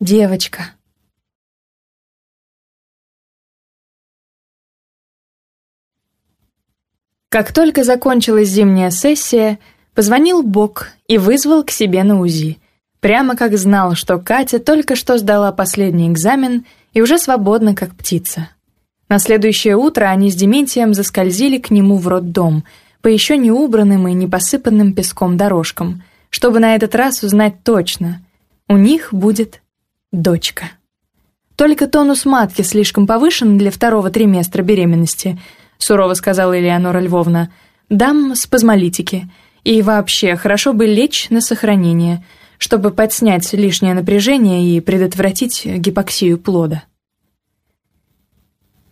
девочка Как только закончилась зимняя сессия, позвонил Бог и вызвал к себе на УЗИ. Прямо как знал, что Катя только что сдала последний экзамен и уже свободна, как птица. На следующее утро они с Дементием заскользили к нему в роддом, по еще не убранным и не посыпанным песком дорожкам, чтобы на этот раз узнать точно, у них будет дочка. «Только тонус матки слишком повышен для второго триместра беременности», сурово сказала Элеонора Львовна. «Дам спазмолитики. И вообще, хорошо бы лечь на сохранение, чтобы подснять лишнее напряжение и предотвратить гипоксию плода».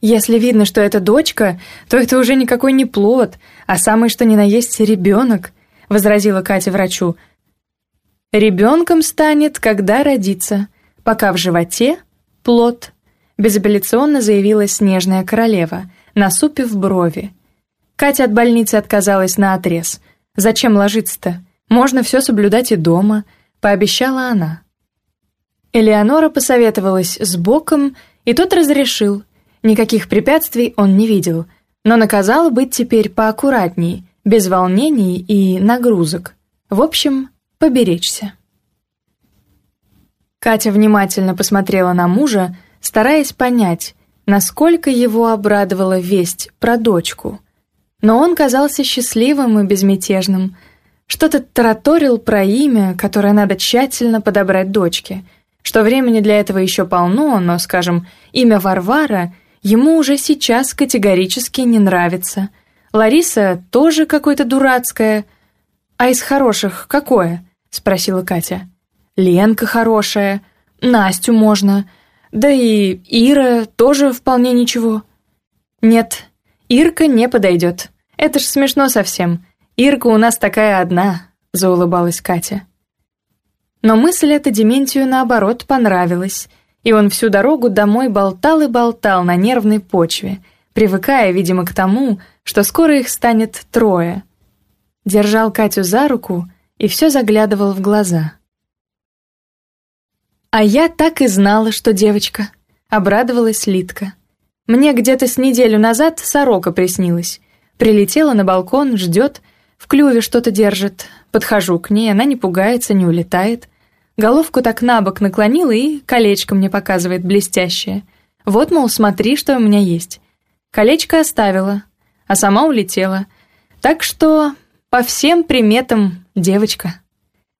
Если видно, что это дочка, то это уже никакой не плод, а самый что ни на есть ребенок», — возразила Катя врачу. «Ребенком станет, когда родится пока в животе — плод, безапелляционно заявила снежная королева, насупив брови. Катя от больницы отказалась на отрез. «Зачем ложиться-то? Можно все соблюдать и дома», — пообещала она. Элеонора посоветовалась с Боком, и тот разрешил. Никаких препятствий он не видел, но наказал быть теперь поаккуратней, без волнений и нагрузок. В общем, поберечься. Катя внимательно посмотрела на мужа, стараясь понять, насколько его обрадовала весть про дочку. Но он казался счастливым и безмятежным. Что-то тараторил про имя, которое надо тщательно подобрать дочке, что времени для этого еще полно, но, скажем, имя Варвара ему уже сейчас категорически не нравится. Лариса тоже какое-то дурацкое. «А из хороших какое?» — спросила Катя. Ленка хорошая, Настю можно, да и Ира тоже вполне ничего. Нет, Ирка не подойдет. Это ж смешно совсем. Ирка у нас такая одна, заулыбалась Катя. Но мысль эта Дементию наоборот понравилась, и он всю дорогу домой болтал и болтал на нервной почве, привыкая, видимо, к тому, что скоро их станет трое. Держал Катю за руку и все заглядывал в глаза — а я так и знала, что девочка. Обрадовалась Литка. Мне где-то с неделю назад сорока приснилась. Прилетела на балкон, ждет, в клюве что-то держит. Подхожу к ней, она не пугается, не улетает. Головку так на бок наклонила и колечко мне показывает блестящее. Вот, мол, смотри, что у меня есть. Колечко оставила, а сама улетела. Так что по всем приметам девочка.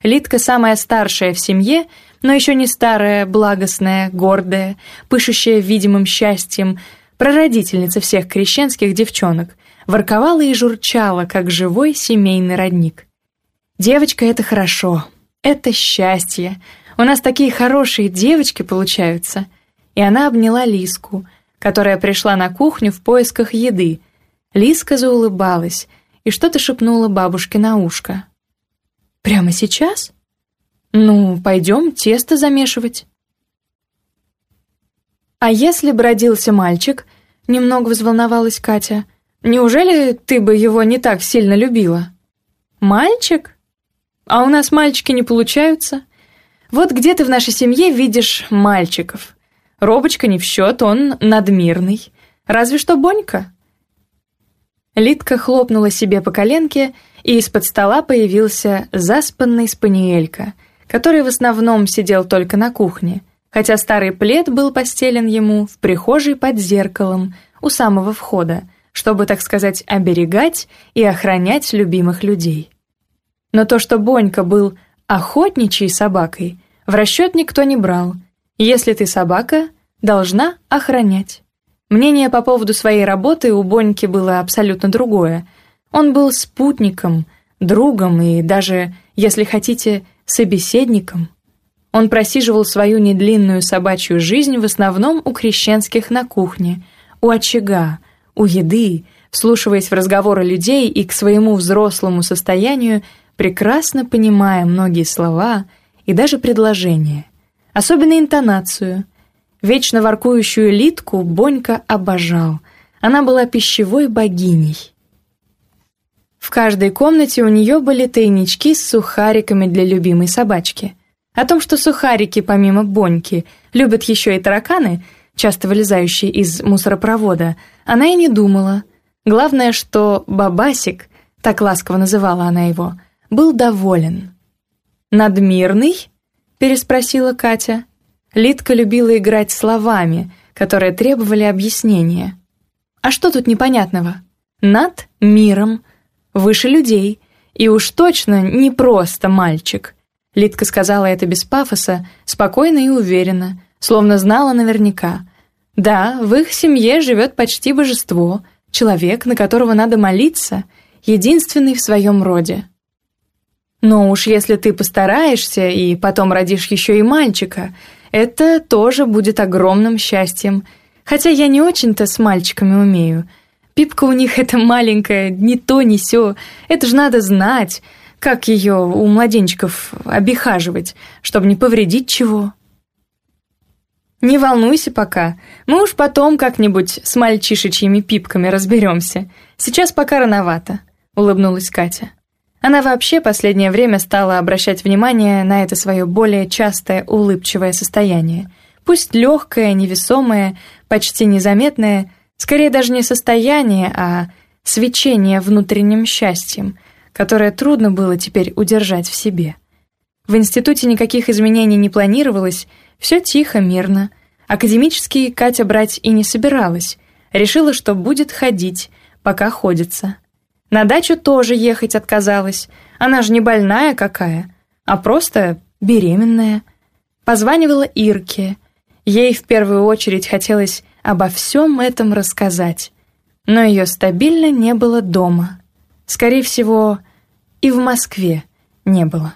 Литка самая старшая в семье — но еще не старая, благостная, гордая, пышущая видимым счастьем, прародительница всех крещенских девчонок, ворковала и журчала, как живой семейный родник. «Девочка — это хорошо, это счастье, у нас такие хорошие девочки получаются!» И она обняла Лиску, которая пришла на кухню в поисках еды. Лиска заулыбалась и что-то шепнула бабушке на ушко. «Прямо сейчас?» Ну, пойдем тесто замешивать. А если бы родился мальчик, немного взволновалась Катя, неужели ты бы его не так сильно любила? Мальчик? А у нас мальчики не получаются. Вот где ты в нашей семье видишь мальчиков. Робочка не в счет, он надмирный. Разве что Бонька. Литка хлопнула себе по коленке, и из-под стола появился заспанный спаниелька — который в основном сидел только на кухне, хотя старый плед был постелен ему в прихожей под зеркалом у самого входа, чтобы, так сказать, оберегать и охранять любимых людей. Но то, что Бонька был охотничьей собакой, в расчет никто не брал. Если ты собака, должна охранять. Мнение по поводу своей работы у Боньки было абсолютно другое. Он был спутником, другом и даже, если хотите, собеседником. Он просиживал свою недлинную собачью жизнь в основном у крещенских на кухне, у очага, у еды, вслушиваясь в разговоры людей и к своему взрослому состоянию, прекрасно понимая многие слова и даже предложения, особенно интонацию. Вечно воркующую Литку Бонька обожал. Она была пищевой богиней. В каждой комнате у нее были тайнички с сухариками для любимой собачки. О том, что сухарики, помимо боньки, любят еще и тараканы, часто вылезающие из мусоропровода, она и не думала. Главное, что «бабасик», так ласково называла она его, был доволен. «Надмирный?» — переспросила Катя. Лидка любила играть словами, которые требовали объяснения. «А что тут непонятного? Над миром», выше людей, и уж точно не просто мальчик. Лидка сказала это без пафоса, спокойно и уверенно, словно знала наверняка. Да, в их семье живет почти божество, человек, на которого надо молиться, единственный в своем роде. Но уж если ты постараешься и потом родишь еще и мальчика, это тоже будет огромным счастьем. Хотя я не очень-то с мальчиками умею — Пипка у них это маленькая, не то, не сё. Это же надо знать, как ее у младенчиков обихаживать, чтобы не повредить чего. Не волнуйся пока. Мы уж потом как-нибудь с мальчишечьими пипками разберемся. Сейчас пока рановато, улыбнулась Катя. Она вообще последнее время стала обращать внимание на это свое более частое улыбчивое состояние. Пусть легкое, невесомое, почти незаметное — Скорее даже не состояние, а свечение внутренним счастьем, которое трудно было теперь удержать в себе. В институте никаких изменений не планировалось, все тихо, мирно. Академические Катя брать и не собиралась. Решила, что будет ходить, пока ходится. На дачу тоже ехать отказалась. Она же не больная какая, а просто беременная. Позванивала Ирке. Ей в первую очередь хотелось обо всем этом рассказать, но ее стабильно не было дома. Скорее всего, и в Москве не было.